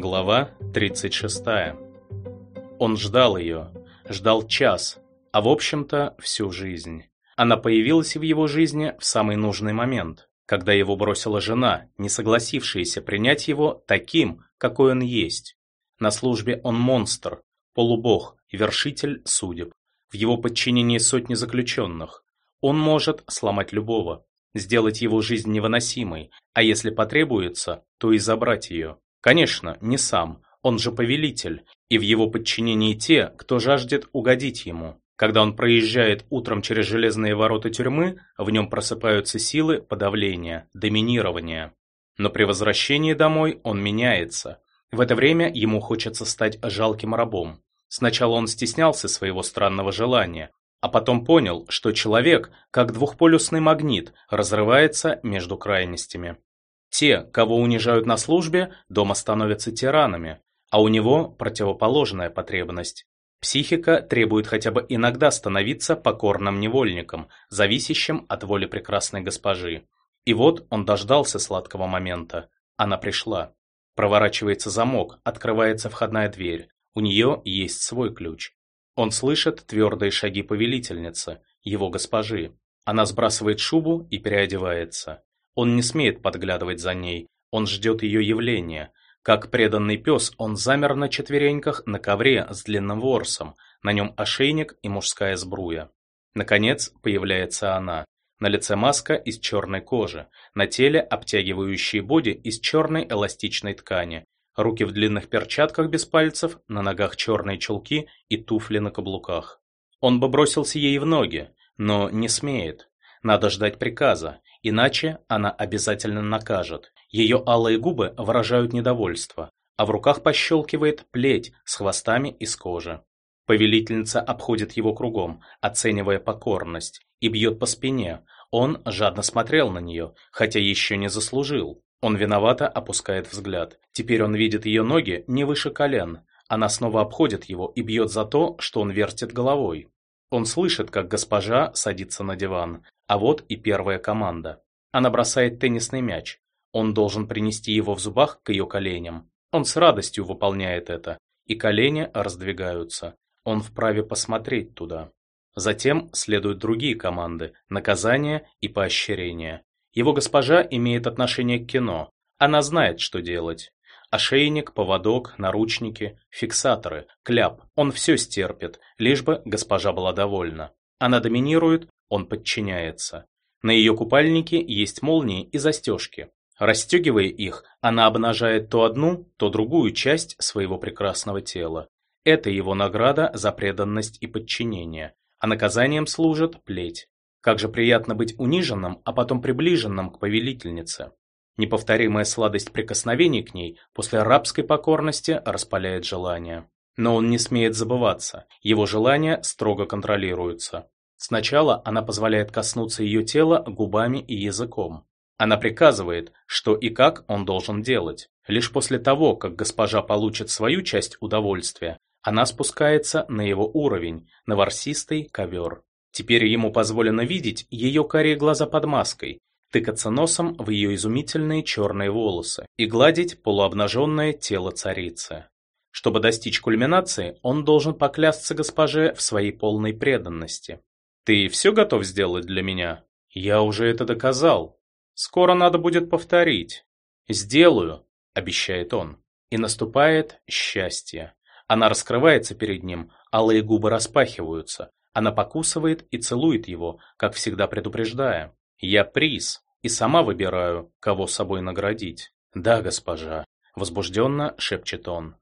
Глава 36. Он ждал ее, ждал час, а в общем-то всю жизнь. Она появилась в его жизни в самый нужный момент, когда его бросила жена, не согласившаяся принять его таким, какой он есть. На службе он монстр, полубог вершитель судеб. В его подчинении сотни заключенных. Он может сломать любого, сделать его жизнь невыносимой, а если потребуется, то и забрать ее. Конечно, не сам, он же повелитель, и в его подчинении те, кто жаждет угодить ему. Когда он проезжает утром через железные ворота тюрьмы, в нем просыпаются силы подавления, доминирования. Но при возвращении домой он меняется. В это время ему хочется стать жалким рабом. Сначала он стеснялся своего странного желания, а потом понял, что человек, как двухполюсный магнит, разрывается между крайностями. Те, кого унижают на службе, дома становятся тиранами, а у него противоположная потребность. Психика требует хотя бы иногда становиться покорным невольником, зависящим от воли прекрасной госпожи. И вот он дождался сладкого момента. Она пришла. Проворачивается замок, открывается входная дверь. У нее есть свой ключ. Он слышит твердые шаги повелительницы, его госпожи. Она сбрасывает шубу и переодевается. Он не смеет подглядывать за ней, он ждет ее явления. Как преданный пес, он замер на четвереньках на ковре с длинным ворсом, на нем ошейник и мужская сбруя. Наконец появляется она. На лице маска из черной кожи, на теле обтягивающие боди из черной эластичной ткани, руки в длинных перчатках без пальцев, на ногах черные чулки и туфли на каблуках. Он бы бросился ей в ноги, но не смеет. Надо ждать приказа, иначе она обязательно накажет. Ее алые губы выражают недовольство, а в руках пощелкивает плеть с хвостами из кожи. Повелительница обходит его кругом, оценивая покорность, и бьет по спине. Он жадно смотрел на нее, хотя еще не заслужил. Он виновато опускает взгляд. Теперь он видит ее ноги не выше колен. Она снова обходит его и бьет за то, что он вертит головой. Он слышит, как госпожа садится на диван, а вот и первая команда. Она бросает теннисный мяч. Он должен принести его в зубах к ее коленям. Он с радостью выполняет это, и колени раздвигаются. Он вправе посмотреть туда. Затем следуют другие команды, наказания и поощрения. Его госпожа имеет отношение к кино. Она знает, что делать. Ошейник, поводок, наручники, фиксаторы, кляп. Он все стерпит, лишь бы госпожа была довольна. Она доминирует, он подчиняется. На ее купальнике есть молнии и застежки. Расстегивая их, она обнажает то одну, то другую часть своего прекрасного тела. Это его награда за преданность и подчинение, а наказанием служит плеть. Как же приятно быть униженным, а потом приближенным к повелительнице. Неповторимая сладость прикосновений к ней после рабской покорности распаляет желание. Но он не смеет забываться, его желания строго контролируются. Сначала она позволяет коснуться ее тела губами и языком. Она приказывает, что и как он должен делать. Лишь после того, как госпожа получит свою часть удовольствия, она спускается на его уровень, на ворсистый ковер. Теперь ему позволено видеть ее карие глаза под маской, тыкаться носом в ее изумительные черные волосы и гладить полуобнаженное тело царицы. Чтобы достичь кульминации, он должен поклясться госпоже в своей полной преданности. Ты все готов сделать для меня? Я уже это доказал. Скоро надо будет повторить. Сделаю, обещает он. И наступает счастье. Она раскрывается перед ним, алые губы распахиваются. Она покусывает и целует его, как всегда предупреждая. Я приз, и сама выбираю, кого собой наградить. Да, госпожа, возбужденно шепчет он.